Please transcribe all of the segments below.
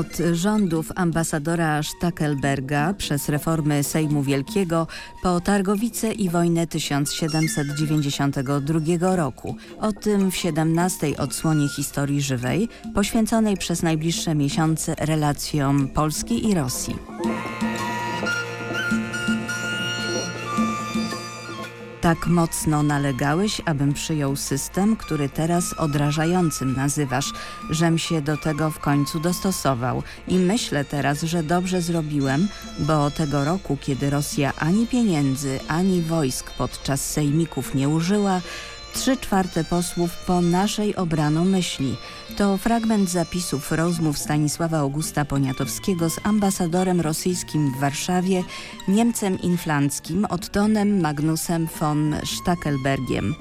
Od rządów ambasadora Stackelberga przez reformy Sejmu Wielkiego po Targowice i wojnę 1792 roku. O tym w 17 odsłonie historii żywej, poświęconej przez najbliższe miesiące relacjom Polski i Rosji. Tak mocno nalegałeś, abym przyjął system, który teraz odrażającym nazywasz, żem się do tego w końcu dostosował. I myślę teraz, że dobrze zrobiłem, bo tego roku, kiedy Rosja ani pieniędzy, ani wojsk podczas sejmików nie użyła, Trzy czwarte posłów po naszej obrano myśli. To fragment zapisów rozmów Stanisława Augusta Poniatowskiego z ambasadorem rosyjskim w Warszawie, Niemcem inflanckim Ottonem Magnusem von Stackelbergiem.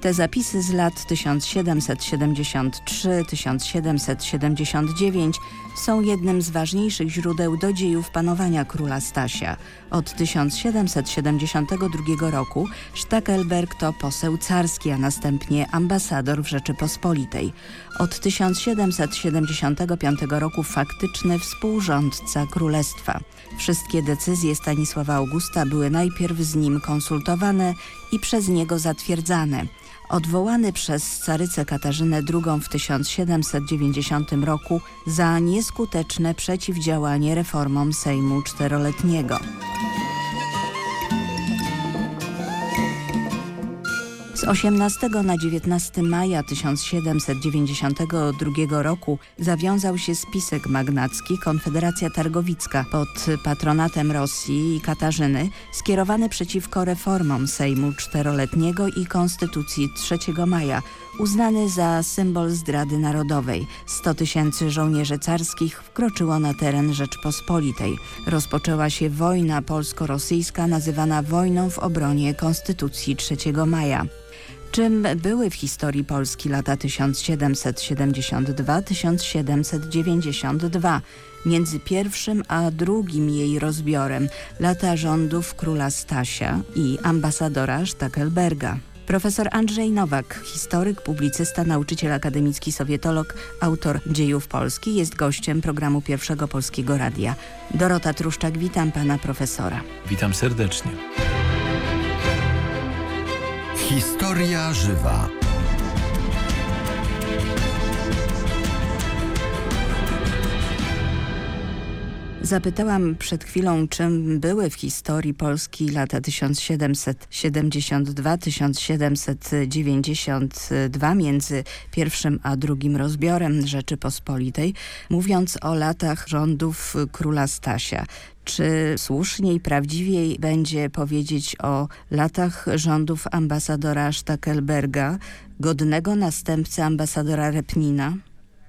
Te zapisy z lat 1773-1779 są jednym z ważniejszych źródeł do dziejów panowania króla Stasia. Od 1772 roku Stackelberg to poseł carski, a następnie ambasador w Rzeczypospolitej. Od 1775 roku faktyczny współrządca królestwa. Wszystkie decyzje Stanisława Augusta były najpierw z nim konsultowane i przez niego zatwierdzane. Odwołany przez carycę Katarzynę II w 1790 roku za nieskuteczne przeciwdziałanie reformom Sejmu Czteroletniego. Z 18 na 19 maja 1792 roku zawiązał się spisek magnacki Konfederacja Targowicka pod patronatem Rosji i Katarzyny skierowany przeciwko reformom Sejmu Czteroletniego i Konstytucji 3 maja uznany za symbol zdrady narodowej. 100 tysięcy żołnierzy carskich wkroczyło na teren Rzeczpospolitej. Rozpoczęła się wojna polsko-rosyjska nazywana wojną w obronie Konstytucji 3 maja. Czym były w historii Polski lata 1772-1792? Między pierwszym a drugim jej rozbiorem lata rządów króla Stasia i ambasadora Stackelberga. Profesor Andrzej Nowak, historyk, publicysta, nauczyciel akademicki, sowietolog, autor dziejów Polski, jest gościem programu Pierwszego Polskiego Radia. Dorota Truszczak, witam pana profesora. Witam serdecznie. Historia żywa. Zapytałam przed chwilą, czym były w historii Polski lata 1772-1792 między pierwszym a drugim rozbiorem Rzeczypospolitej, mówiąc o latach rządów króla Stasia. Czy słuszniej i prawdziwiej będzie powiedzieć o latach rządów ambasadora Stackelberga, godnego następcy ambasadora Repnina?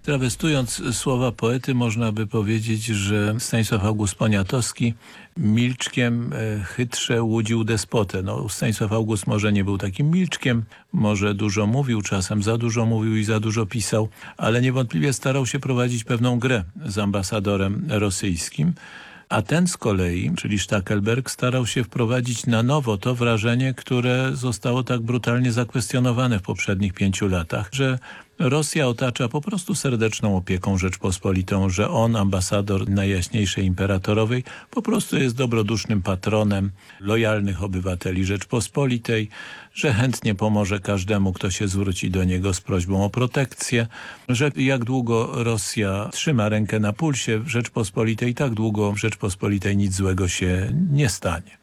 Trawestując słowa poety, można by powiedzieć, że Stanisław August Poniatowski milczkiem e, chytrze łudził despotę. No, Stanisław August może nie był takim milczkiem, może dużo mówił, czasem za dużo mówił i za dużo pisał, ale niewątpliwie starał się prowadzić pewną grę z ambasadorem rosyjskim. A ten z kolei, czyli Stackelberg, starał się wprowadzić na nowo to wrażenie, które zostało tak brutalnie zakwestionowane w poprzednich pięciu latach, że Rosja otacza po prostu serdeczną opieką Rzeczpospolitą, że on, ambasador Najjaśniejszej Imperatorowej, po prostu jest dobrodusznym patronem lojalnych obywateli Rzeczpospolitej, że chętnie pomoże każdemu, kto się zwróci do niego z prośbą o protekcję, że jak długo Rosja trzyma rękę na pulsie Rzeczpospolitej, tak długo Rzeczpospolitej nic złego się nie stanie.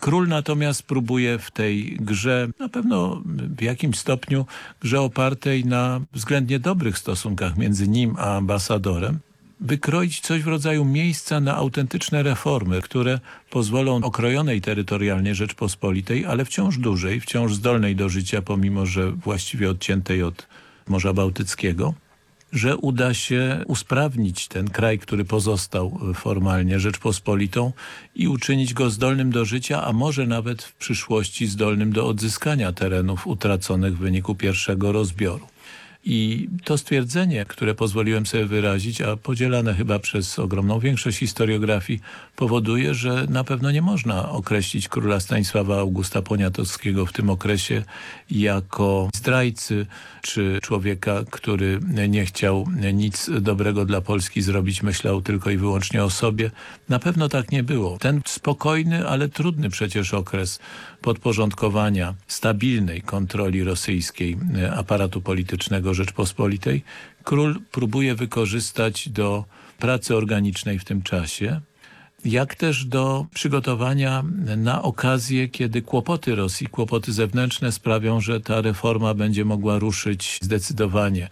Król natomiast próbuje w tej grze, na pewno w jakimś stopniu, grze opartej na względnie dobrych stosunkach między nim a ambasadorem, wykroić coś w rodzaju miejsca na autentyczne reformy, które pozwolą okrojonej terytorialnie Rzeczpospolitej, ale wciąż dużej, wciąż zdolnej do życia, pomimo że właściwie odciętej od Morza Bałtyckiego, że uda się usprawnić ten kraj, który pozostał formalnie Rzeczpospolitą i uczynić go zdolnym do życia, a może nawet w przyszłości zdolnym do odzyskania terenów utraconych w wyniku pierwszego rozbioru. I to stwierdzenie, które pozwoliłem sobie wyrazić, a podzielane chyba przez ogromną większość historiografii, powoduje, że na pewno nie można określić króla Stanisława Augusta Poniatowskiego w tym okresie jako zdrajcy, czy człowieka, który nie chciał nic dobrego dla Polski zrobić, myślał tylko i wyłącznie o sobie. Na pewno tak nie było. Ten spokojny, ale trudny przecież okres podporządkowania stabilnej kontroli rosyjskiej aparatu politycznego Rzeczpospolitej, król próbuje wykorzystać do pracy organicznej w tym czasie, jak też do przygotowania na okazję, kiedy kłopoty Rosji, kłopoty zewnętrzne sprawią, że ta reforma będzie mogła ruszyć zdecydowanie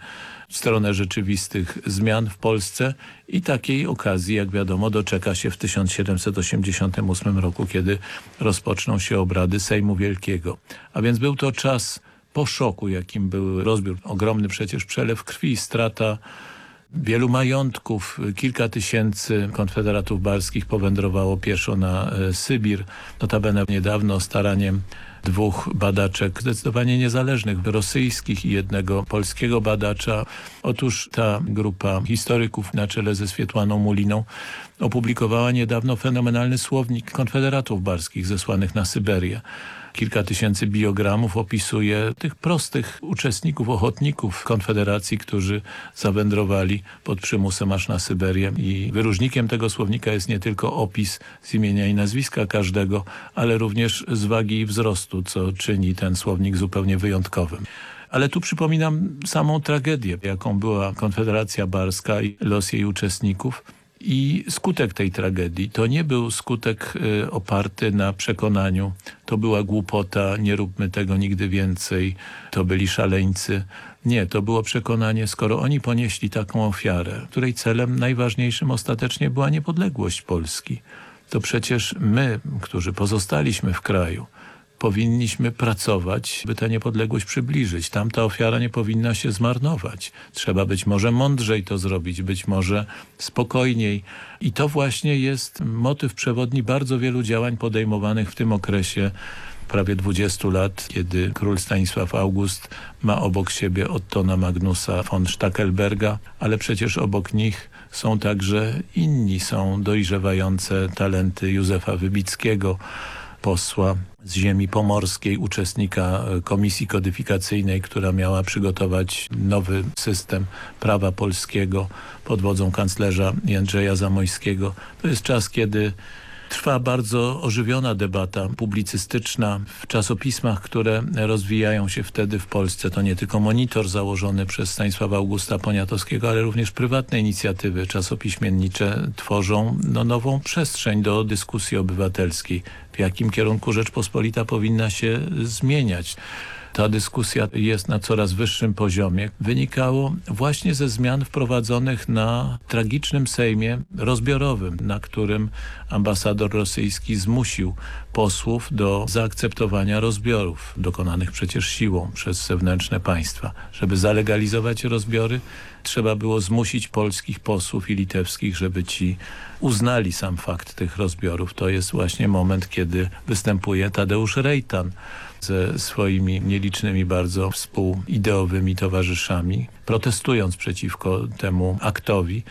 w stronę rzeczywistych zmian w Polsce i takiej okazji, jak wiadomo, doczeka się w 1788 roku, kiedy rozpoczną się obrady Sejmu Wielkiego. A więc był to czas po szoku, jakim był rozbiór. Ogromny przecież przelew krwi, strata wielu majątków. Kilka tysięcy konfederatów barskich powędrowało pieszo na Sybir. Notabene niedawno staraniem dwóch badaczek zdecydowanie niezależnych, rosyjskich i jednego polskiego badacza. Otóż ta grupa historyków na czele ze Swietłaną Muliną opublikowała niedawno fenomenalny słownik konfederatów barskich zesłanych na Syberię kilka tysięcy biogramów opisuje tych prostych uczestników, ochotników Konfederacji, którzy zawędrowali pod przymusem aż na Syberię i wyróżnikiem tego słownika jest nie tylko opis z imienia i nazwiska każdego, ale również z wagi i wzrostu, co czyni ten słownik zupełnie wyjątkowym. Ale tu przypominam samą tragedię, jaką była Konfederacja Barska i los jej uczestników. I skutek tej tragedii to nie był skutek y, oparty na przekonaniu, to była głupota, nie róbmy tego nigdy więcej, to byli szaleńcy. Nie, to było przekonanie, skoro oni ponieśli taką ofiarę, której celem najważniejszym ostatecznie była niepodległość Polski, to przecież my, którzy pozostaliśmy w kraju, powinniśmy pracować, by tę niepodległość przybliżyć. Tamta ofiara nie powinna się zmarnować. Trzeba być może mądrzej to zrobić, być może spokojniej. I to właśnie jest motyw przewodni bardzo wielu działań podejmowanych w tym okresie prawie 20 lat, kiedy król Stanisław August ma obok siebie Ottona Magnusa von Stackelberga, ale przecież obok nich są także inni, są dojrzewające talenty Józefa Wybickiego, posła z ziemi pomorskiej, uczestnika komisji kodyfikacyjnej, która miała przygotować nowy system prawa polskiego pod wodzą kanclerza Jędrzeja Zamojskiego. To jest czas, kiedy Trwa bardzo ożywiona debata publicystyczna w czasopismach, które rozwijają się wtedy w Polsce. To nie tylko monitor założony przez Stanisława Augusta Poniatowskiego, ale również prywatne inicjatywy czasopiśmiennicze tworzą no, nową przestrzeń do dyskusji obywatelskiej. W jakim kierunku Rzeczpospolita powinna się zmieniać ta dyskusja jest na coraz wyższym poziomie, wynikało właśnie ze zmian wprowadzonych na tragicznym sejmie rozbiorowym, na którym ambasador rosyjski zmusił posłów do zaakceptowania rozbiorów, dokonanych przecież siłą przez zewnętrzne państwa. Żeby zalegalizować rozbiory, trzeba było zmusić polskich posłów i litewskich, żeby ci uznali sam fakt tych rozbiorów. To jest właśnie moment, kiedy występuje Tadeusz Rejtan, ze swoimi nielicznymi bardzo współideowymi towarzyszami, protestując przeciwko temu aktowi,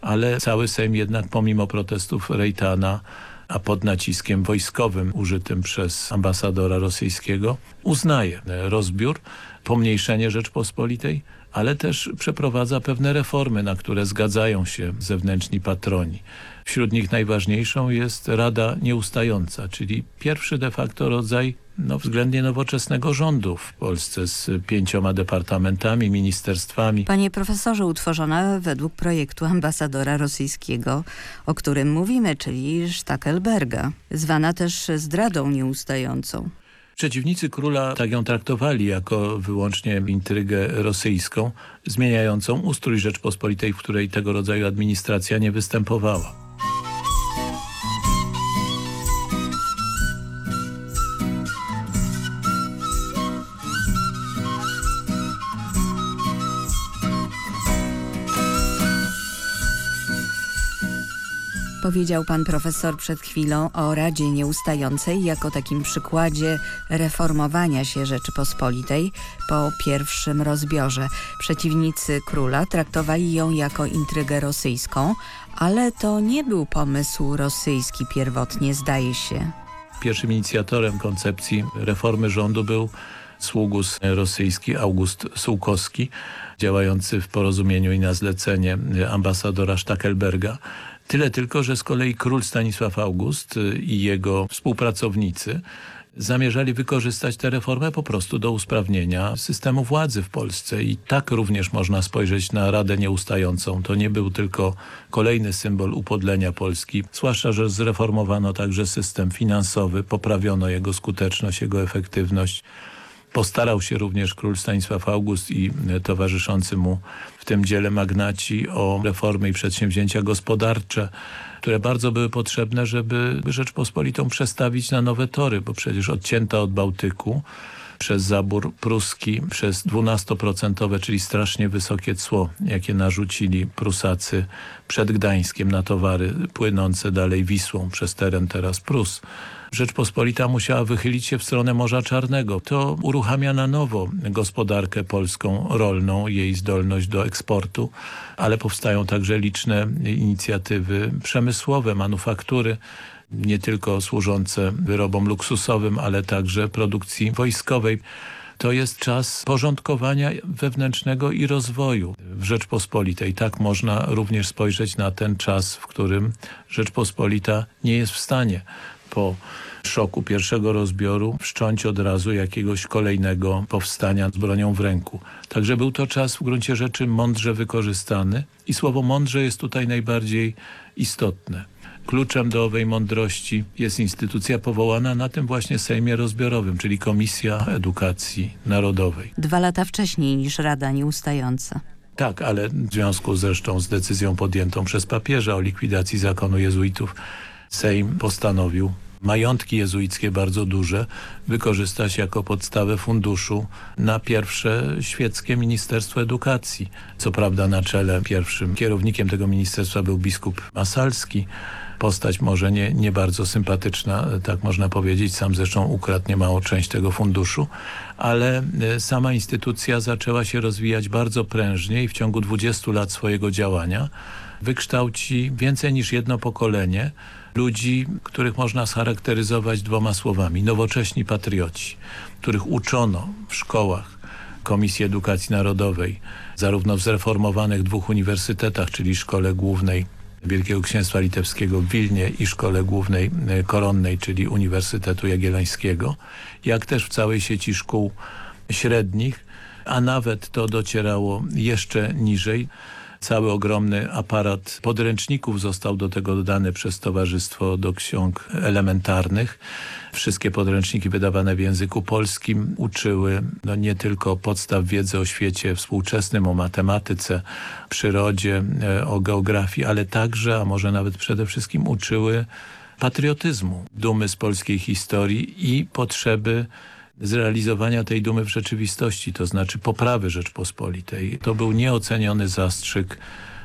ale cały Sejm jednak pomimo protestów Rejtana a pod naciskiem wojskowym użytym przez ambasadora rosyjskiego uznaje rozbiór, pomniejszenie Rzeczpospolitej, ale też przeprowadza pewne reformy, na które zgadzają się zewnętrzni patroni. Wśród nich najważniejszą jest Rada Nieustająca, czyli pierwszy de facto rodzaj no, względnie nowoczesnego rządu w Polsce z pięcioma departamentami, ministerstwami. Panie profesorze, utworzona według projektu ambasadora rosyjskiego, o którym mówimy, czyli Stackelberga, zwana też zdradą nieustającą. Przeciwnicy króla tak ją traktowali jako wyłącznie intrygę rosyjską, zmieniającą ustrój Rzeczpospolitej, w której tego rodzaju administracja nie występowała. Powiedział pan profesor przed chwilą o Radzie Nieustającej jako takim przykładzie reformowania się Rzeczypospolitej po pierwszym rozbiorze. Przeciwnicy króla traktowali ją jako intrygę rosyjską, ale to nie był pomysł rosyjski pierwotnie, zdaje się. Pierwszym inicjatorem koncepcji reformy rządu był sługus rosyjski August Sułkowski, działający w porozumieniu i na zlecenie ambasadora Stackelberga. Tyle tylko, że z kolei król Stanisław August i jego współpracownicy zamierzali wykorzystać tę reformę po prostu do usprawnienia systemu władzy w Polsce i tak również można spojrzeć na Radę Nieustającą. To nie był tylko kolejny symbol upodlenia Polski, zwłaszcza, że zreformowano także system finansowy, poprawiono jego skuteczność, jego efektywność. Postarał się również król Stanisław August i towarzyszący mu w tym dziele magnaci o reformy i przedsięwzięcia gospodarcze, które bardzo były potrzebne, żeby Rzeczpospolitą przestawić na nowe tory, bo przecież odcięta od Bałtyku przez zabór pruski, przez 12%, czyli strasznie wysokie cło, jakie narzucili Prusacy przed Gdańskiem na towary płynące dalej Wisłą przez teren teraz Prus. Rzeczpospolita musiała wychylić się w stronę Morza Czarnego. To uruchamia na nowo gospodarkę polską rolną, jej zdolność do eksportu, ale powstają także liczne inicjatywy przemysłowe, manufaktury, nie tylko służące wyrobom luksusowym, ale także produkcji wojskowej. To jest czas porządkowania wewnętrznego i rozwoju w Rzeczpospolitej. Tak można również spojrzeć na ten czas, w którym Rzeczpospolita nie jest w stanie po szoku pierwszego rozbioru wszcząć od razu jakiegoś kolejnego powstania z bronią w ręku. Także był to czas w gruncie rzeczy mądrze wykorzystany i słowo mądrze jest tutaj najbardziej istotne. Kluczem do owej mądrości jest instytucja powołana na tym właśnie Sejmie Rozbiorowym, czyli Komisja Edukacji Narodowej. Dwa lata wcześniej niż Rada Nieustająca. Tak, ale w związku zresztą z decyzją podjętą przez papieża o likwidacji zakonu jezuitów, Sejm postanowił majątki jezuickie bardzo duże wykorzystać jako podstawę funduszu na pierwsze świeckie Ministerstwo Edukacji. Co prawda na czele pierwszym kierownikiem tego ministerstwa był biskup Masalski, postać może nie, nie bardzo sympatyczna, tak można powiedzieć, sam zresztą ukradł niemałą część tego funduszu, ale sama instytucja zaczęła się rozwijać bardzo prężnie i w ciągu 20 lat swojego działania wykształci więcej niż jedno pokolenie ludzi, których można scharakteryzować dwoma słowami. Nowocześni patrioci, których uczono w szkołach Komisji Edukacji Narodowej, zarówno w zreformowanych dwóch uniwersytetach, czyli Szkole Głównej Wielkiego Księstwa Litewskiego w Wilnie i Szkole Głównej Koronnej, czyli Uniwersytetu Jagiellońskiego, jak też w całej sieci szkół średnich, a nawet to docierało jeszcze niżej. Cały ogromny aparat podręczników został do tego dodany przez Towarzystwo do Ksiąg Elementarnych. Wszystkie podręczniki wydawane w języku polskim uczyły no nie tylko podstaw wiedzy o świecie współczesnym, o matematyce, przyrodzie, o geografii, ale także, a może nawet przede wszystkim uczyły patriotyzmu, dumy z polskiej historii i potrzeby zrealizowania tej dumy w rzeczywistości, to znaczy poprawy Rzeczpospolitej. To był nieoceniony zastrzyk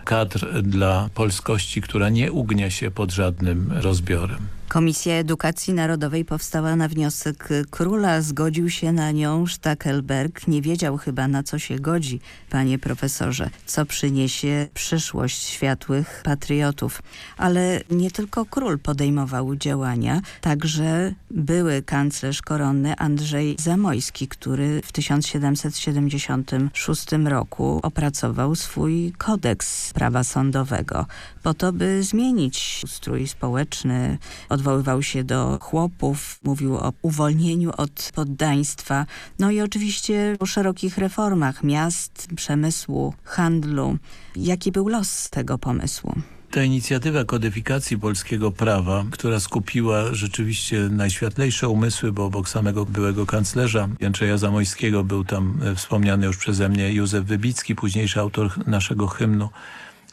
kadr dla polskości, która nie ugnie się pod żadnym rozbiorem. Komisja Edukacji Narodowej powstała na wniosek króla. Zgodził się na nią Stackelberg. Nie wiedział chyba na co się godzi, panie profesorze, co przyniesie przyszłość światłych patriotów. Ale nie tylko król podejmował działania, także były kanclerz koronny Andrzej Zamojski, który w 1776 roku opracował swój kodeks prawa sądowego po to, by zmienić ustrój społeczny, odwoływał się do chłopów, mówił o uwolnieniu od poddaństwa, no i oczywiście o szerokich reformach miast, przemysłu, handlu. Jaki był los tego pomysłu? Ta inicjatywa kodyfikacji polskiego prawa, która skupiła rzeczywiście najświetlejsze umysły, bo obok samego byłego kanclerza Jędrzeja Zamojskiego był tam wspomniany już przeze mnie Józef Wybicki, późniejszy autor naszego hymnu,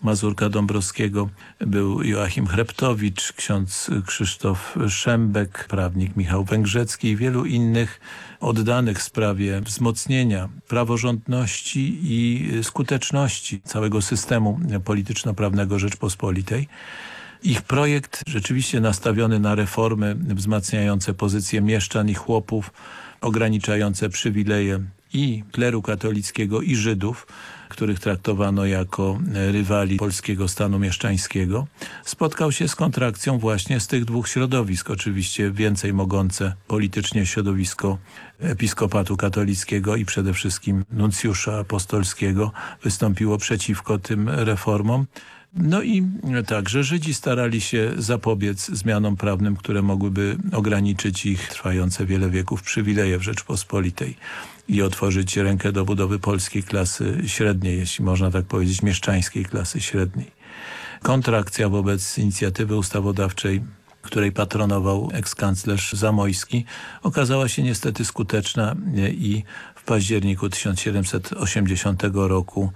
Mazurka Dąbrowskiego, był Joachim Hreptowicz, ksiądz Krzysztof Szembek, prawnik Michał Węgrzecki i wielu innych oddanych sprawie wzmocnienia praworządności i skuteczności całego systemu polityczno-prawnego Rzeczpospolitej. Ich projekt rzeczywiście nastawiony na reformy wzmacniające pozycje mieszczan i chłopów, ograniczające przywileje i kleru katolickiego i Żydów, których traktowano jako rywali polskiego stanu mieszczańskiego, spotkał się z kontrakcją właśnie z tych dwóch środowisk. Oczywiście więcej mogące politycznie środowisko episkopatu katolickiego i przede wszystkim nuncjusza apostolskiego wystąpiło przeciwko tym reformom. No i także Żydzi starali się zapobiec zmianom prawnym, które mogłyby ograniczyć ich trwające wiele wieków przywileje w Rzeczpospolitej i otworzyć rękę do budowy polskiej klasy średniej, jeśli można tak powiedzieć, mieszczańskiej klasy średniej. Kontrakcja wobec inicjatywy ustawodawczej której patronował ekskanclerz Zamojski, okazała się niestety skuteczna i w październiku 1780 roku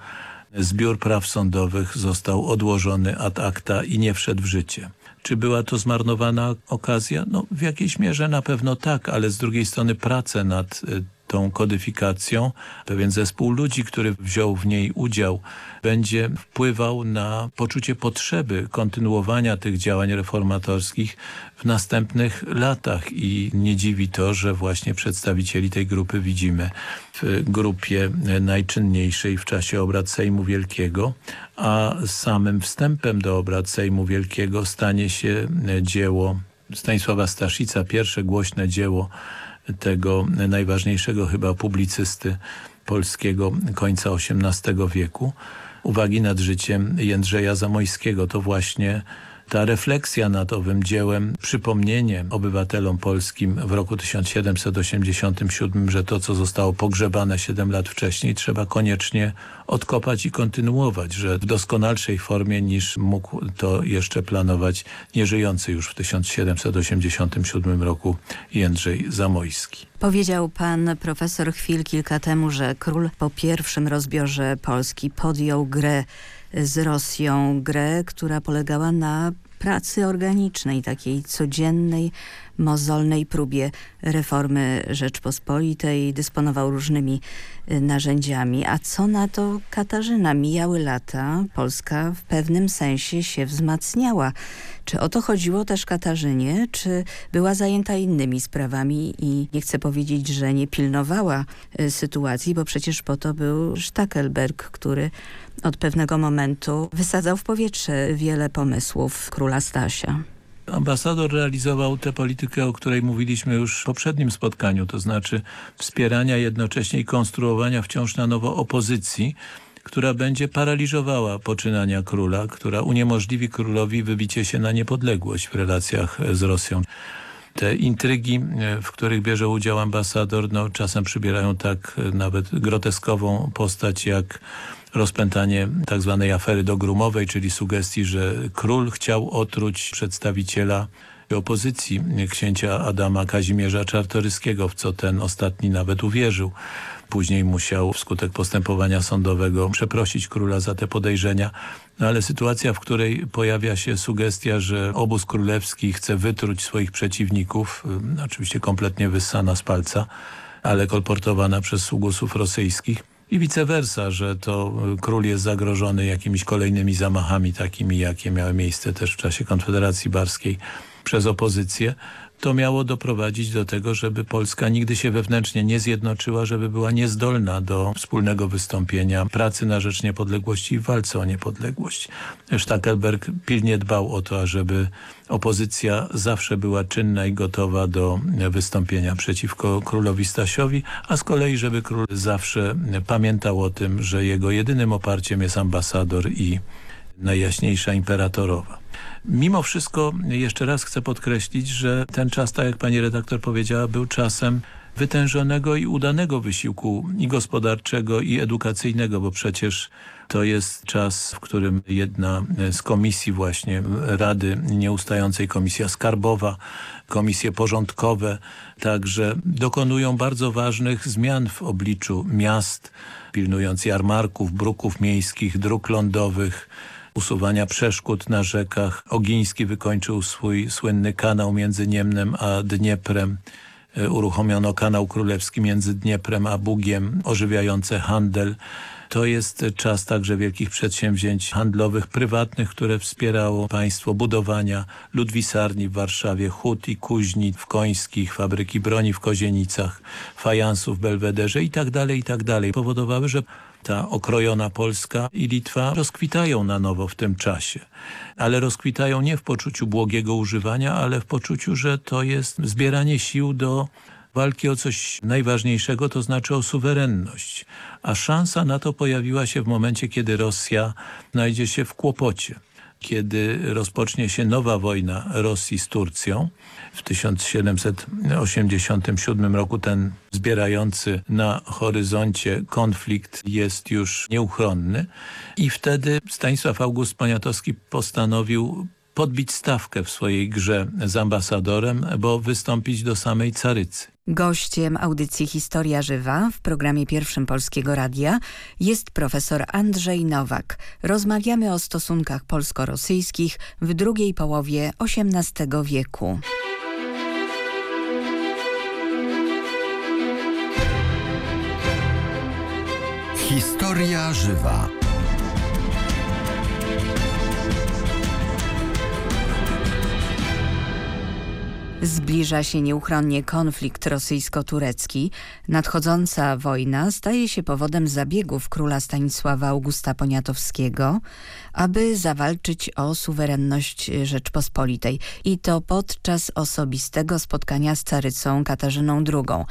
zbiór praw sądowych został odłożony ad acta i nie wszedł w życie. Czy była to zmarnowana okazja? No w jakiejś mierze na pewno tak, ale z drugiej strony prace nad tą kodyfikacją, pewien zespół ludzi, który wziął w niej udział, będzie wpływał na poczucie potrzeby kontynuowania tych działań reformatorskich w następnych latach. I nie dziwi to, że właśnie przedstawicieli tej grupy widzimy w grupie najczynniejszej w czasie obrad Sejmu Wielkiego, a samym wstępem do obrad Sejmu Wielkiego stanie się dzieło Stanisława Staszica, pierwsze głośne dzieło tego najważniejszego chyba publicysty polskiego końca XVIII wieku. Uwagi nad życiem Jędrzeja Zamojskiego to właśnie ta refleksja nad owym dziełem, przypomnienie obywatelom polskim w roku 1787, że to, co zostało pogrzebane 7 lat wcześniej, trzeba koniecznie odkopać i kontynuować, że w doskonalszej formie niż mógł to jeszcze planować nieżyjący już w 1787 roku Jędrzej Zamojski. Powiedział pan profesor chwil kilka temu, że król po pierwszym rozbiorze Polski podjął grę z Rosją, grę, która polegała na pracy organicznej, takiej codziennej, mozolnej próbie reformy Rzeczpospolitej. Dysponował różnymi narzędziami. A co na to Katarzyna? Mijały lata, Polska w pewnym sensie się wzmacniała. Czy o to chodziło też Katarzynie, czy była zajęta innymi sprawami i nie chcę powiedzieć, że nie pilnowała sytuacji, bo przecież po to był Stackelberg, który od pewnego momentu wysadzał w powietrze wiele pomysłów króla Stasia. Ambasador realizował tę politykę, o której mówiliśmy już w poprzednim spotkaniu, to znaczy wspierania jednocześnie i konstruowania wciąż na nowo opozycji, która będzie paraliżowała poczynania króla, która uniemożliwi królowi wybicie się na niepodległość w relacjach z Rosją. Te intrygi, w których bierze udział ambasador, no, czasem przybierają tak nawet groteskową postać jak rozpętanie tak zwanej afery dogrumowej, czyli sugestii, że król chciał otruć przedstawiciela opozycji księcia Adama Kazimierza Czartoryskiego, w co ten ostatni nawet uwierzył. Później musiał wskutek postępowania sądowego przeprosić króla za te podejrzenia. No ale sytuacja, w której pojawia się sugestia, że obóz królewski chce wytruć swoich przeciwników, oczywiście kompletnie wyssana z palca, ale kolportowana przez sługusów rosyjskich, i vice versa, że to król jest zagrożony jakimiś kolejnymi zamachami takimi, jakie miały miejsce też w czasie Konfederacji Barskiej przez opozycję, to miało doprowadzić do tego, żeby Polska nigdy się wewnętrznie nie zjednoczyła, żeby była niezdolna do wspólnego wystąpienia pracy na rzecz niepodległości i walce o niepodległość. Stackelberg pilnie dbał o to, ażeby opozycja zawsze była czynna i gotowa do wystąpienia przeciwko królowi Stasiowi, a z kolei, żeby król zawsze pamiętał o tym, że jego jedynym oparciem jest ambasador i najjaśniejsza imperatorowa. Mimo wszystko jeszcze raz chcę podkreślić, że ten czas, tak jak pani redaktor powiedziała, był czasem wytężonego i udanego wysiłku i gospodarczego i edukacyjnego, bo przecież to jest czas, w którym jedna z komisji właśnie Rady Nieustającej, Komisja Skarbowa, komisje porządkowe także dokonują bardzo ważnych zmian w obliczu miast, pilnując jarmarków, bruków miejskich, dróg lądowych, usuwania przeszkód na rzekach. Ogiński wykończył swój słynny kanał między Niemnem a Dnieprem. Uruchomiono kanał królewski między Dnieprem a Bugiem, ożywiający handel. To jest czas także wielkich przedsięwzięć handlowych, prywatnych, które wspierało państwo budowania ludwisarni w Warszawie, hut i kuźni w Końskich, fabryki broni w Kozienicach, fajansów w Belwederze i tak dalej, i tak dalej. Powodowały, że ta okrojona Polska i Litwa rozkwitają na nowo w tym czasie. Ale rozkwitają nie w poczuciu błogiego używania, ale w poczuciu, że to jest zbieranie sił do walki o coś najważniejszego, to znaczy o suwerenność. A szansa na to pojawiła się w momencie, kiedy Rosja znajdzie się w kłopocie. Kiedy rozpocznie się nowa wojna Rosji z Turcją w 1787 roku ten zbierający na horyzoncie konflikt jest już nieuchronny i wtedy Stanisław August Poniatowski postanowił podbić stawkę w swojej grze z ambasadorem, bo wystąpić do samej Carycy. Gościem audycji Historia Żywa w programie pierwszym Polskiego Radia jest profesor Andrzej Nowak. Rozmawiamy o stosunkach polsko-rosyjskich w drugiej połowie XVIII wieku. Historia żywa. Zbliża się nieuchronnie konflikt rosyjsko-turecki. Nadchodząca wojna staje się powodem zabiegów króla Stanisława Augusta Poniatowskiego, aby zawalczyć o suwerenność Rzeczpospolitej. I to podczas osobistego spotkania z carycą Katarzyną II.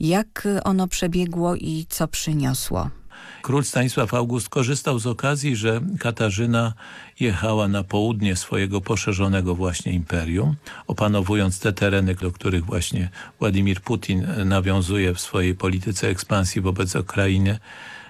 Jak ono przebiegło i co przyniosło? Król Stanisław August korzystał z okazji, że Katarzyna jechała na południe swojego poszerzonego właśnie imperium, opanowując te tereny, do których właśnie Władimir Putin nawiązuje w swojej polityce ekspansji wobec Ukrainy.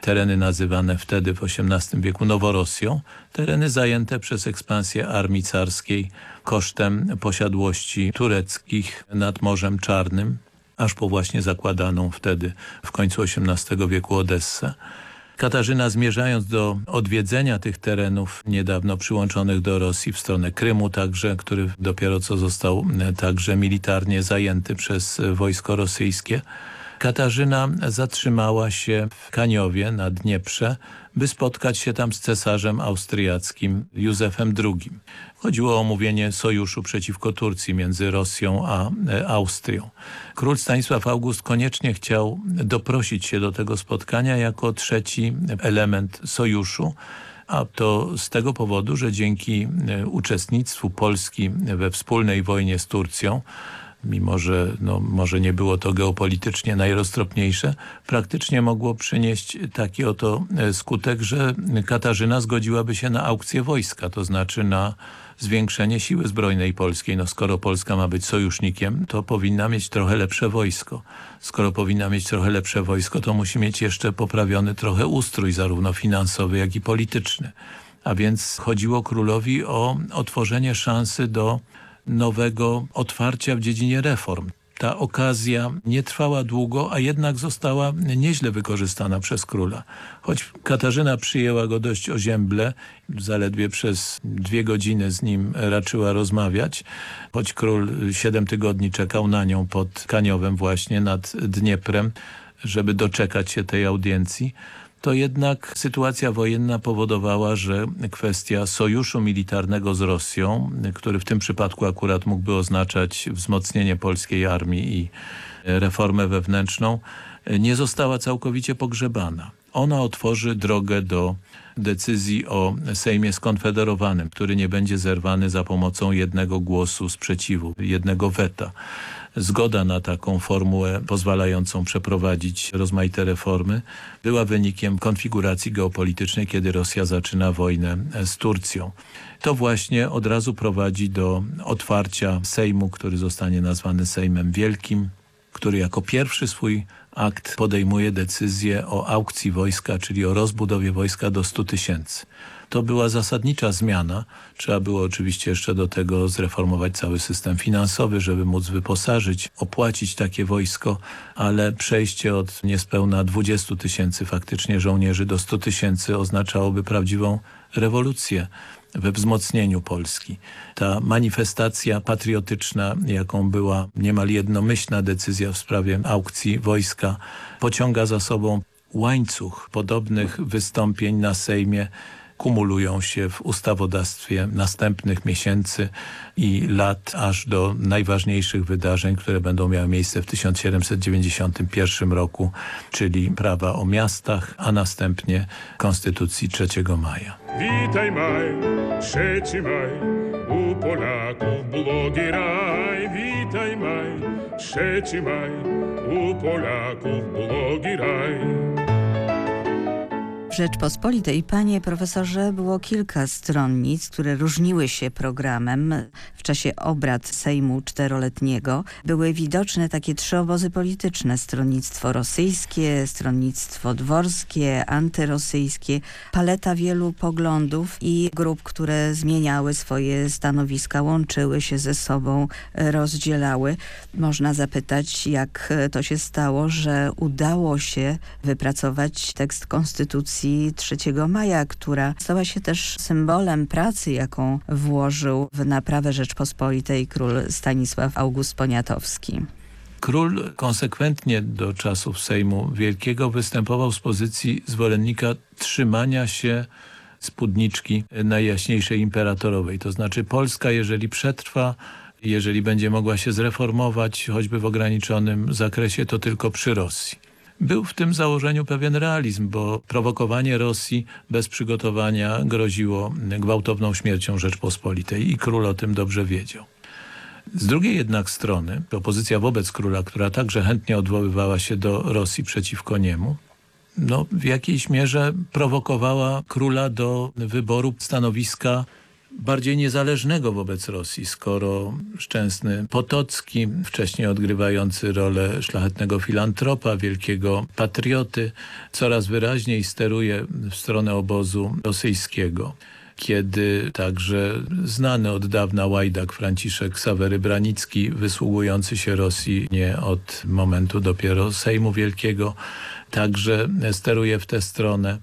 Tereny nazywane wtedy w XVIII wieku Noworosją, tereny zajęte przez ekspansję armii carskiej kosztem posiadłości tureckich nad Morzem Czarnym, aż po właśnie zakładaną wtedy w końcu XVIII wieku Odessę. Katarzyna zmierzając do odwiedzenia tych terenów niedawno przyłączonych do Rosji w stronę Krymu także, który dopiero co został także militarnie zajęty przez wojsko rosyjskie, Katarzyna zatrzymała się w Kaniowie na Dnieprze, by spotkać się tam z cesarzem austriackim Józefem II. Chodziło o omówienie sojuszu przeciwko Turcji między Rosją a Austrią. Król Stanisław August koniecznie chciał doprosić się do tego spotkania jako trzeci element sojuszu, a to z tego powodu, że dzięki uczestnictwu Polski we wspólnej wojnie z Turcją mimo że no, może nie było to geopolitycznie najroztropniejsze, praktycznie mogło przynieść taki oto skutek, że Katarzyna zgodziłaby się na aukcję wojska, to znaczy na zwiększenie siły zbrojnej polskiej. No skoro Polska ma być sojusznikiem, to powinna mieć trochę lepsze wojsko. Skoro powinna mieć trochę lepsze wojsko, to musi mieć jeszcze poprawiony trochę ustrój, zarówno finansowy, jak i polityczny. A więc chodziło królowi o otworzenie szansy do nowego otwarcia w dziedzinie reform. Ta okazja nie trwała długo, a jednak została nieźle wykorzystana przez króla. Choć Katarzyna przyjęła go dość ozięble, zaledwie przez dwie godziny z nim raczyła rozmawiać, choć król siedem tygodni czekał na nią pod Kaniowem właśnie nad Dnieprem, żeby doczekać się tej audiencji, to jednak sytuacja wojenna powodowała, że kwestia sojuszu militarnego z Rosją, który w tym przypadku akurat mógłby oznaczać wzmocnienie polskiej armii i reformę wewnętrzną, nie została całkowicie pogrzebana. Ona otworzy drogę do decyzji o Sejmie Skonfederowanym, który nie będzie zerwany za pomocą jednego głosu sprzeciwu, jednego weta zgoda na taką formułę pozwalającą przeprowadzić rozmaite reformy była wynikiem konfiguracji geopolitycznej, kiedy Rosja zaczyna wojnę z Turcją. To właśnie od razu prowadzi do otwarcia Sejmu, który zostanie nazwany Sejmem Wielkim, który jako pierwszy swój akt podejmuje decyzję o aukcji wojska, czyli o rozbudowie wojska do 100 tysięcy. To była zasadnicza zmiana. Trzeba było oczywiście jeszcze do tego zreformować cały system finansowy, żeby móc wyposażyć, opłacić takie wojsko, ale przejście od niespełna 20 tysięcy faktycznie żołnierzy do 100 tysięcy oznaczałoby prawdziwą rewolucję we wzmocnieniu Polski. Ta manifestacja patriotyczna, jaką była niemal jednomyślna decyzja w sprawie aukcji wojska, pociąga za sobą łańcuch podobnych wystąpień na Sejmie kumulują się w ustawodawstwie następnych miesięcy i lat aż do najważniejszych wydarzeń, które będą miały miejsce w 1791 roku, czyli prawa o miastach, a następnie Konstytucji 3 maja. Witaj maj, trzeci maj, u Polaków błogi raj. Witaj maj, trzeci maj, u Polaków błogi raj. Rzeczpospolitej, panie profesorze, było kilka stronnic, które różniły się programem. W czasie obrad Sejmu Czteroletniego były widoczne takie trzy obozy polityczne. Stronnictwo rosyjskie, stronnictwo dworskie, antyrosyjskie. Paleta wielu poglądów i grup, które zmieniały swoje stanowiska, łączyły się ze sobą, rozdzielały. Można zapytać, jak to się stało, że udało się wypracować tekst konstytucji 3 maja, która stała się też symbolem pracy, jaką włożył w naprawę Rzeczpospolitej król Stanisław August Poniatowski. Król konsekwentnie do czasów Sejmu Wielkiego występował z pozycji zwolennika trzymania się spódniczki Najjaśniejszej Imperatorowej. To znaczy Polska, jeżeli przetrwa, jeżeli będzie mogła się zreformować, choćby w ograniczonym zakresie, to tylko przy Rosji. Był w tym założeniu pewien realizm, bo prowokowanie Rosji bez przygotowania groziło gwałtowną śmiercią Rzeczpospolitej i król o tym dobrze wiedział. Z drugiej jednak strony opozycja wobec króla, która także chętnie odwoływała się do Rosji przeciwko niemu, no, w jakiejś mierze prowokowała króla do wyboru stanowiska bardziej niezależnego wobec Rosji, skoro szczęsny Potocki, wcześniej odgrywający rolę szlachetnego filantropa, wielkiego patrioty, coraz wyraźniej steruje w stronę obozu rosyjskiego kiedy także znany od dawna łajdak Franciszek Sawery Branicki, wysługujący się Rosji nie od momentu dopiero Sejmu Wielkiego, także steruje w tę stronę.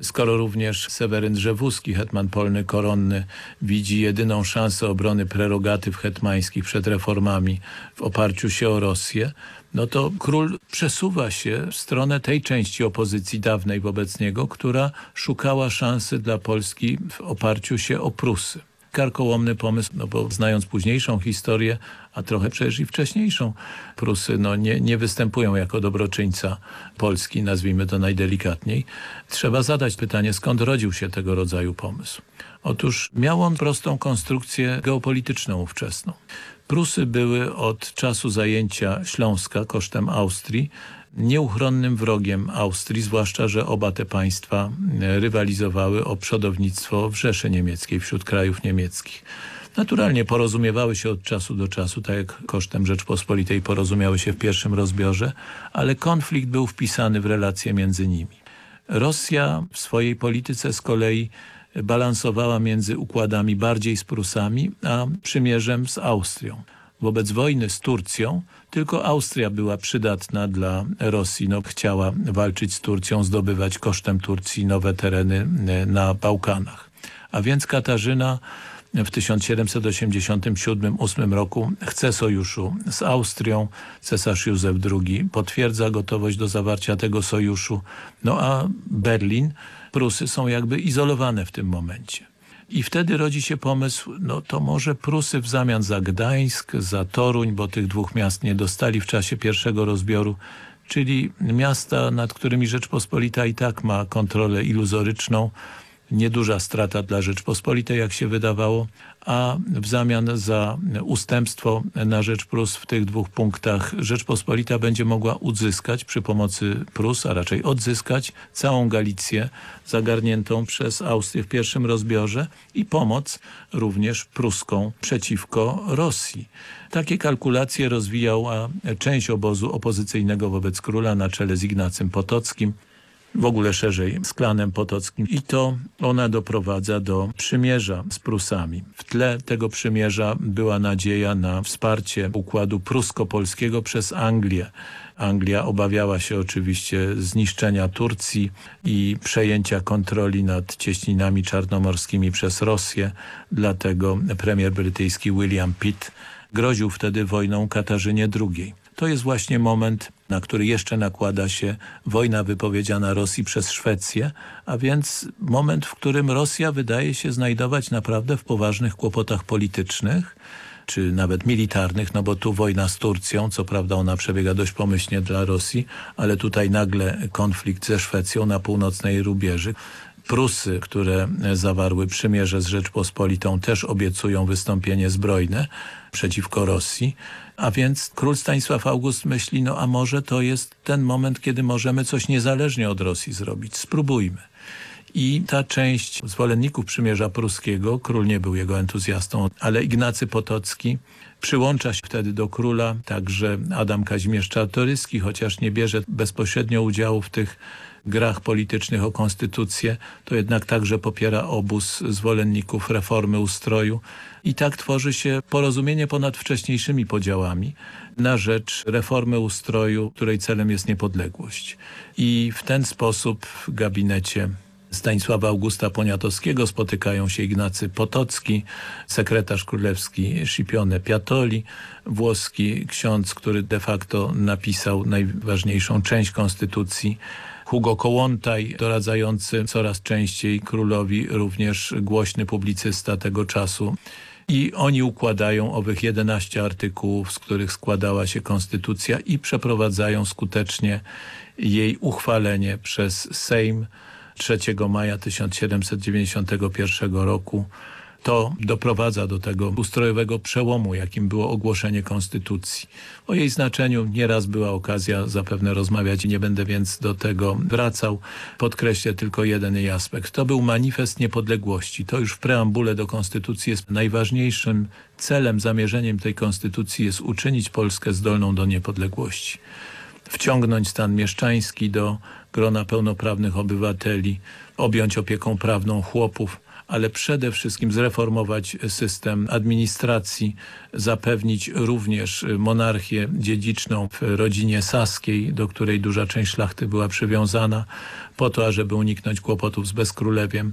Skoro również Seweryn Drzewuski, hetman polny koronny, widzi jedyną szansę obrony prerogatyw hetmańskich przed reformami w oparciu się o Rosję, no to król przesuwa się w stronę tej części opozycji dawnej wobec niego, która szukała szansy dla Polski w oparciu się o Prusy. Karkołomny pomysł, no bo znając późniejszą historię, a trochę przecież i wcześniejszą, Prusy no nie, nie występują jako dobroczyńca Polski, nazwijmy to najdelikatniej. Trzeba zadać pytanie, skąd rodził się tego rodzaju pomysł. Otóż miał on prostą konstrukcję geopolityczną ówczesną. Prusy były od czasu zajęcia Śląska kosztem Austrii nieuchronnym wrogiem Austrii, zwłaszcza, że oba te państwa rywalizowały o przodownictwo w Rzeszy Niemieckiej wśród krajów niemieckich. Naturalnie porozumiewały się od czasu do czasu, tak jak kosztem Rzeczpospolitej porozumiały się w pierwszym rozbiorze, ale konflikt był wpisany w relacje między nimi. Rosja w swojej polityce z kolei balansowała między układami bardziej z Prusami, a przymierzem z Austrią. Wobec wojny z Turcją tylko Austria była przydatna dla Rosji. No, chciała walczyć z Turcją, zdobywać kosztem Turcji nowe tereny na Bałkanach. A więc Katarzyna w 1787-8 roku chce sojuszu z Austrią. Cesarz Józef II potwierdza gotowość do zawarcia tego sojuszu. No a Berlin, Prusy są jakby izolowane w tym momencie. I wtedy rodzi się pomysł, no to może Prusy w zamian za Gdańsk, za Toruń, bo tych dwóch miast nie dostali w czasie pierwszego rozbioru, czyli miasta, nad którymi Rzeczpospolita i tak ma kontrolę iluzoryczną, nieduża strata dla Rzeczpospolitej, jak się wydawało, a w zamian za ustępstwo na rzecz Prus w tych dwóch punktach Rzeczpospolita będzie mogła uzyskać przy pomocy Prus, a raczej odzyskać całą Galicję zagarniętą przez Austrię w pierwszym rozbiorze i pomoc również pruską przeciwko Rosji. Takie kalkulacje rozwijała część obozu opozycyjnego wobec króla na czele z Ignacym Potockim, w ogóle szerzej z klanem potockim i to ona doprowadza do przymierza z Prusami. W tle tego przymierza była nadzieja na wsparcie układu prusko-polskiego przez Anglię. Anglia obawiała się oczywiście zniszczenia Turcji i przejęcia kontroli nad cieśninami czarnomorskimi przez Rosję, dlatego premier brytyjski William Pitt groził wtedy wojną Katarzynie II. To jest właśnie moment, na który jeszcze nakłada się wojna wypowiedziana Rosji przez Szwecję, a więc moment, w którym Rosja wydaje się znajdować naprawdę w poważnych kłopotach politycznych, czy nawet militarnych, no bo tu wojna z Turcją, co prawda ona przebiega dość pomyślnie dla Rosji, ale tutaj nagle konflikt ze Szwecją na północnej rubieży. Prusy, które zawarły przymierze z Rzeczpospolitą też obiecują wystąpienie zbrojne przeciwko Rosji, a więc król Stanisław August myśli, no a może to jest ten moment, kiedy możemy coś niezależnie od Rosji zrobić. Spróbujmy. I ta część zwolenników przymierza pruskiego, król nie był jego entuzjastą, ale Ignacy Potocki przyłącza się wtedy do króla, także Adam Kazimierz Czartoryski, chociaż nie bierze bezpośrednio udziału w tych grach politycznych o konstytucję, to jednak także popiera obóz zwolenników reformy ustroju. I tak tworzy się porozumienie ponad wcześniejszymi podziałami na rzecz reformy ustroju, której celem jest niepodległość. I w ten sposób w gabinecie Stanisława Augusta Poniatowskiego spotykają się Ignacy Potocki, sekretarz królewski Scipione Piatoli, włoski ksiądz, który de facto napisał najważniejszą część konstytucji, Hugo Kołłątaj, doradzający coraz częściej królowi, również głośny publicysta tego czasu. I oni układają owych 11 artykułów, z których składała się konstytucja i przeprowadzają skutecznie jej uchwalenie przez Sejm 3 maja 1791 roku. To doprowadza do tego ustrojowego przełomu, jakim było ogłoszenie konstytucji. O jej znaczeniu nieraz była okazja zapewne rozmawiać i nie będę więc do tego wracał. Podkreślę tylko jeden jej aspekt. To był manifest niepodległości. To już w preambule do konstytucji jest najważniejszym celem, zamierzeniem tej konstytucji jest uczynić Polskę zdolną do niepodległości. Wciągnąć stan mieszczański do grona pełnoprawnych obywateli, objąć opieką prawną chłopów, ale przede wszystkim zreformować system administracji, zapewnić również monarchię dziedziczną w rodzinie saskiej, do której duża część szlachty była przywiązana, po to, ażeby uniknąć kłopotów z bezkrólewiem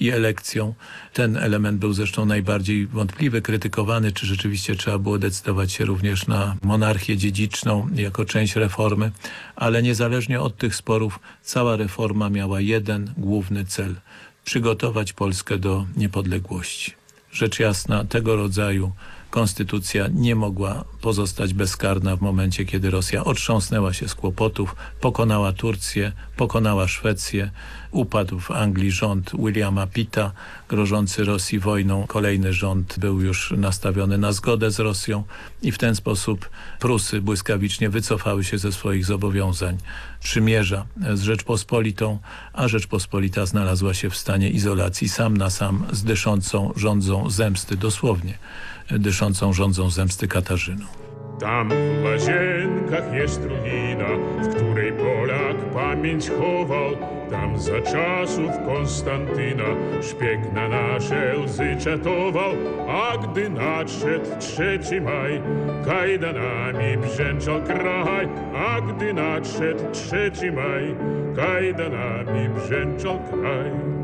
i elekcją. Ten element był zresztą najbardziej wątpliwy, krytykowany, czy rzeczywiście trzeba było decydować się również na monarchię dziedziczną jako część reformy, ale niezależnie od tych sporów cała reforma miała jeden główny cel – przygotować Polskę do niepodległości. Rzecz jasna, tego rodzaju konstytucja nie mogła pozostać bezkarna w momencie, kiedy Rosja otrząsnęła się z kłopotów, pokonała Turcję, pokonała Szwecję, upadł w Anglii rząd Williama Pitta, grożący Rosji wojną. Kolejny rząd był już nastawiony na zgodę z Rosją i w ten sposób Prusy błyskawicznie wycofały się ze swoich zobowiązań przymierza z Rzeczpospolitą, a Rzeczpospolita znalazła się w stanie izolacji sam na sam z dyszącą rządzą zemsty, dosłownie dyszącą rządzą zemsty Katarzyną. Tam w łazienkach jest ruina, w której Polak pamięć chował. Tam za czasów Konstantyna szpieg na nasze łzy czatował. A gdy nadszedł trzeci maj, kajdanami brzęczał kraj. A gdy nadszedł trzeci maj, kajdanami brzęczał kraj.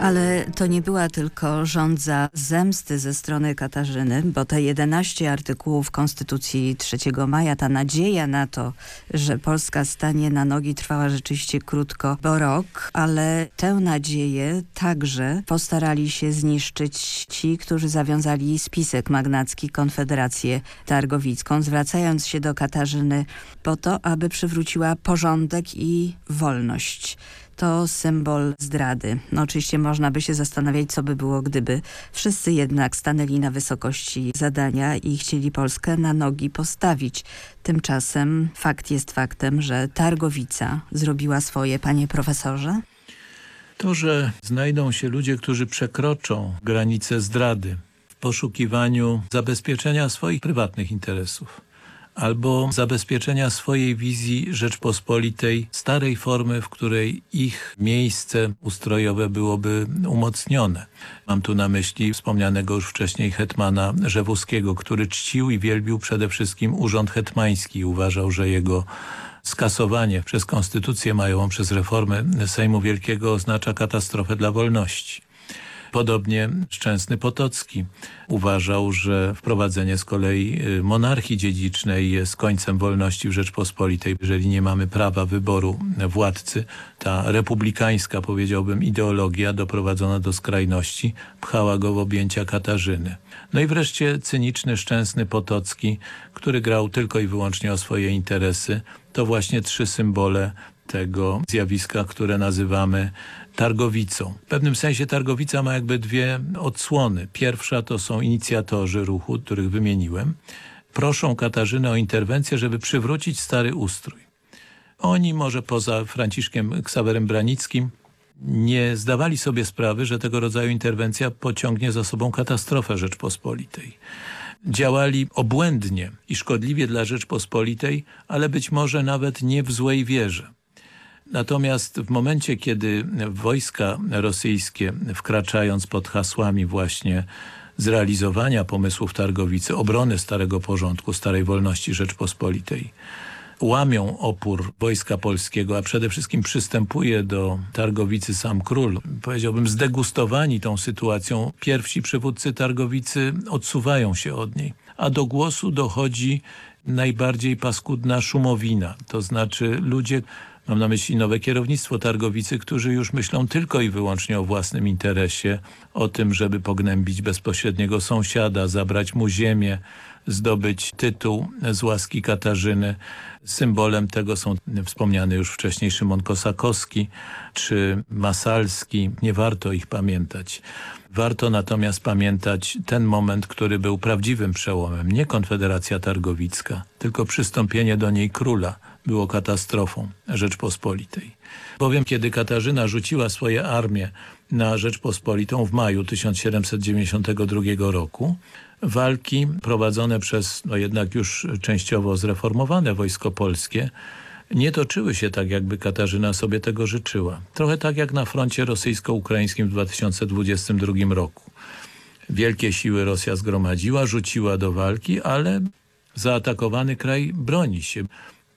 Ale to nie była tylko rządza zemsty ze strony Katarzyny, bo te 11 artykułów Konstytucji 3 maja, ta nadzieja na to, że Polska stanie na nogi trwała rzeczywiście krótko, bo rok, ale tę nadzieję także postarali się zniszczyć ci, którzy zawiązali spisek magnacki, Konfederację Targowicką, zwracając się do Katarzyny po to, aby przywróciła porządek i wolność to symbol zdrady. No oczywiście można by się zastanawiać, co by było, gdyby wszyscy jednak stanęli na wysokości zadania i chcieli Polskę na nogi postawić. Tymczasem fakt jest faktem, że Targowica zrobiła swoje, panie profesorze? To, że znajdą się ludzie, którzy przekroczą granice zdrady w poszukiwaniu zabezpieczenia swoich prywatnych interesów, albo zabezpieczenia swojej wizji Rzeczpospolitej, starej formy, w której ich miejsce ustrojowe byłoby umocnione. Mam tu na myśli wspomnianego już wcześniej hetmana Rzewuskiego, który czcił i wielbił przede wszystkim urząd hetmański. Uważał, że jego skasowanie przez konstytucję majową, przez reformę Sejmu Wielkiego oznacza katastrofę dla wolności. Podobnie Szczęsny Potocki uważał, że wprowadzenie z kolei y, monarchii dziedzicznej jest końcem wolności w Rzeczpospolitej. Jeżeli nie mamy prawa wyboru władcy, ta republikańska, powiedziałbym, ideologia doprowadzona do skrajności pchała go w objęcia Katarzyny. No i wreszcie cyniczny, szczęsny Potocki, który grał tylko i wyłącznie o swoje interesy. To właśnie trzy symbole tego zjawiska, które nazywamy targowicą. W pewnym sensie targowica ma jakby dwie odsłony. Pierwsza to są inicjatorzy ruchu, których wymieniłem. Proszą Katarzynę o interwencję, żeby przywrócić stary ustrój. Oni może poza Franciszkiem Ksawerem Branickim nie zdawali sobie sprawy, że tego rodzaju interwencja pociągnie za sobą katastrofę Rzeczpospolitej. Działali obłędnie i szkodliwie dla Rzeczpospolitej, ale być może nawet nie w złej wierze. Natomiast w momencie, kiedy wojska rosyjskie, wkraczając pod hasłami właśnie zrealizowania pomysłów Targowicy, obrony starego porządku, starej wolności Rzeczpospolitej, łamią opór wojska polskiego, a przede wszystkim przystępuje do Targowicy sam król, powiedziałbym zdegustowani tą sytuacją, pierwsi przywódcy Targowicy odsuwają się od niej, a do głosu dochodzi najbardziej paskudna szumowina, to znaczy ludzie, mam na myśli nowe kierownictwo Targowicy, którzy już myślą tylko i wyłącznie o własnym interesie, o tym, żeby pognębić bezpośredniego sąsiada, zabrać mu ziemię, zdobyć tytuł z łaski Katarzyny. Symbolem tego są wspomniany już wcześniej Szymon Kosakowski czy Masalski. Nie warto ich pamiętać. Warto natomiast pamiętać ten moment, który był prawdziwym przełomem. Nie Konfederacja Targowicka, tylko przystąpienie do niej króla było katastrofą Rzeczpospolitej. Bowiem kiedy Katarzyna rzuciła swoje armie na Rzeczpospolitą w maju 1792 roku, walki prowadzone przez no jednak już częściowo zreformowane wojsko polskie nie toczyły się tak, jakby Katarzyna sobie tego życzyła. Trochę tak jak na froncie rosyjsko-ukraińskim w 2022 roku. Wielkie siły Rosja zgromadziła, rzuciła do walki, ale zaatakowany kraj broni się.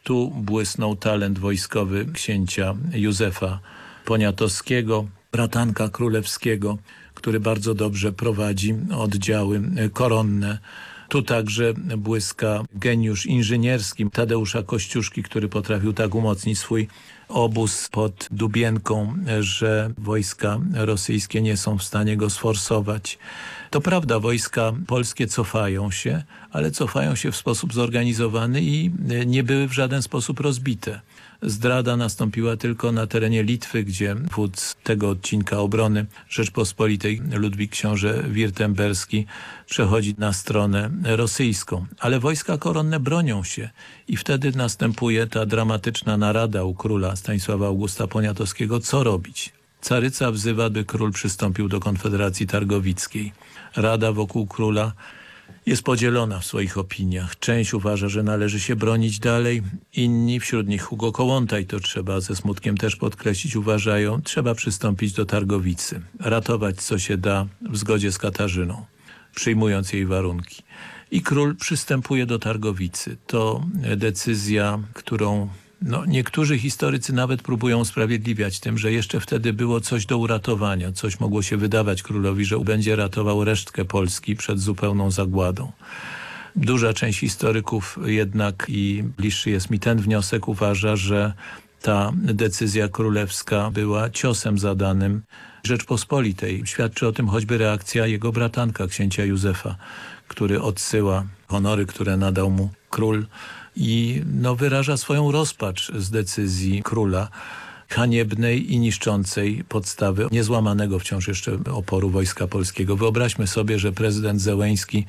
Tu błysnął talent wojskowy księcia Józefa Poniatowskiego, bratanka królewskiego, który bardzo dobrze prowadzi oddziały koronne. Tu także błyska geniusz inżynierski Tadeusza Kościuszki, który potrafił tak umocnić swój obóz pod Dubienką, że wojska rosyjskie nie są w stanie go sforsować. To prawda, wojska polskie cofają się, ale cofają się w sposób zorganizowany i nie były w żaden sposób rozbite. Zdrada nastąpiła tylko na terenie Litwy, gdzie wódz tego odcinka obrony Rzeczpospolitej, Ludwik książę Wirtemberski, przechodzi na stronę rosyjską. Ale wojska koronne bronią się i wtedy następuje ta dramatyczna narada u króla Stanisława Augusta Poniatowskiego, co robić. Caryca wzywa, by król przystąpił do Konfederacji Targowickiej. Rada wokół króla jest podzielona w swoich opiniach. Część uważa, że należy się bronić dalej. Inni, wśród nich Hugo Kołłątaj, to trzeba ze smutkiem też podkreślić, uważają, trzeba przystąpić do Targowicy. Ratować co się da w zgodzie z Katarzyną, przyjmując jej warunki. I król przystępuje do Targowicy. To decyzja, którą no, niektórzy historycy nawet próbują usprawiedliwiać tym, że jeszcze wtedy było coś do uratowania. Coś mogło się wydawać królowi, że będzie ratował resztkę Polski przed zupełną zagładą. Duża część historyków jednak i bliższy jest mi ten wniosek uważa, że ta decyzja królewska była ciosem zadanym Rzeczpospolitej. Świadczy o tym choćby reakcja jego bratanka, księcia Józefa, który odsyła honory, które nadał mu król i no, wyraża swoją rozpacz z decyzji króla haniebnej i niszczącej podstawy niezłamanego wciąż jeszcze oporu Wojska Polskiego. Wyobraźmy sobie, że prezydent Zełeński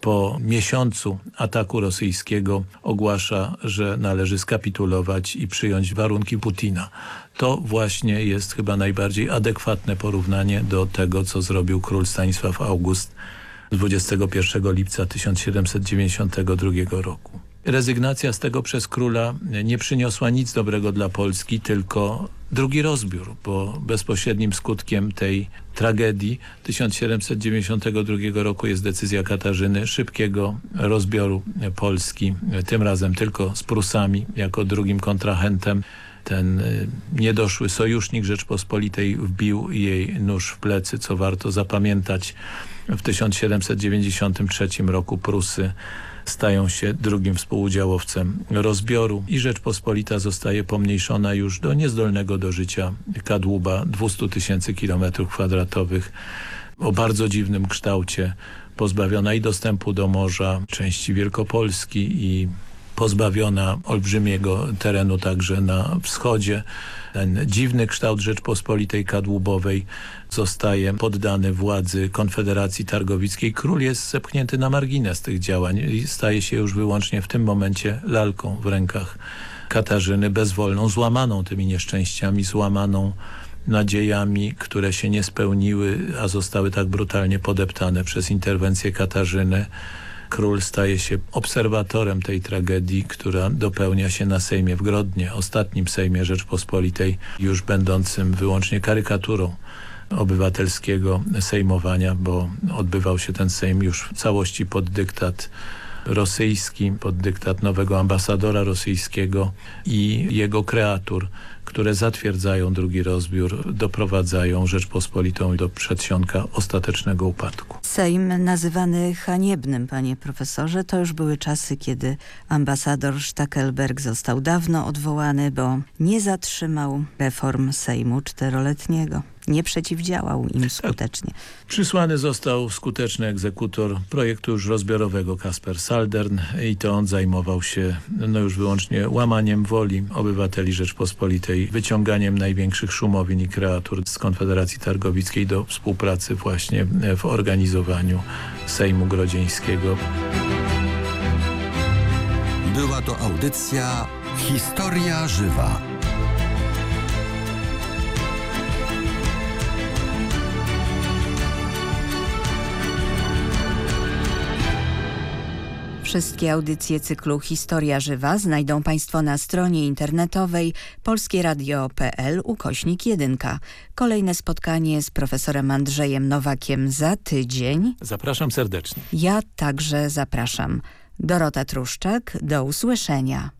po miesiącu ataku rosyjskiego ogłasza, że należy skapitulować i przyjąć warunki Putina. To właśnie jest chyba najbardziej adekwatne porównanie do tego, co zrobił król Stanisław August 21 lipca 1792 roku. Rezygnacja z tego przez króla nie przyniosła nic dobrego dla Polski, tylko drugi rozbiór, bo bezpośrednim skutkiem tej tragedii 1792 roku jest decyzja Katarzyny szybkiego rozbioru Polski, tym razem tylko z Prusami jako drugim kontrahentem ten niedoszły sojusznik Rzeczpospolitej wbił jej nóż w plecy, co warto zapamiętać. W 1793 roku Prusy stają się drugim współudziałowcem rozbioru i Rzeczpospolita zostaje pomniejszona już do niezdolnego do życia kadłuba 200 tysięcy kilometrów kwadratowych o bardzo dziwnym kształcie, pozbawiona i dostępu do morza, części Wielkopolski i pozbawiona olbrzymiego terenu także na wschodzie. Ten dziwny kształt Rzeczpospolitej Kadłubowej zostaje poddany władzy Konfederacji Targowickiej. Król jest zepchnięty na margines tych działań i staje się już wyłącznie w tym momencie lalką w rękach Katarzyny, bezwolną, złamaną tymi nieszczęściami, złamaną nadziejami, które się nie spełniły, a zostały tak brutalnie podeptane przez interwencję Katarzyny. Król staje się obserwatorem tej tragedii, która dopełnia się na Sejmie w Grodnie, ostatnim Sejmie Rzeczpospolitej, już będącym wyłącznie karykaturą obywatelskiego sejmowania, bo odbywał się ten Sejm już w całości pod dyktat rosyjski, pod dyktat nowego ambasadora rosyjskiego i jego kreatur, które zatwierdzają drugi rozbiór, doprowadzają Rzeczpospolitą do przedsionka ostatecznego upadku. Sejm nazywany haniebnym, panie profesorze, to już były czasy, kiedy ambasador Stackelberg został dawno odwołany, bo nie zatrzymał reform Sejmu czteroletniego. Nie przeciwdziałał im skutecznie. Przysłany został skuteczny egzekutor projektu już rozbiorowego Kasper Saldern i to on zajmował się no już wyłącznie łamaniem woli obywateli Rzeczpospolitej, wyciąganiem największych szumowin i kreatur z Konfederacji Targowickiej do współpracy właśnie w organizowaniu Sejmu Grodzieńskiego. Była to audycja Historia Żywa. Wszystkie audycje cyklu Historia Żywa znajdą Państwo na stronie internetowej polskieradio.pl ukośnik 1. Kolejne spotkanie z profesorem Andrzejem Nowakiem za tydzień. Zapraszam serdecznie. Ja także zapraszam. Dorota Truszczak, do usłyszenia.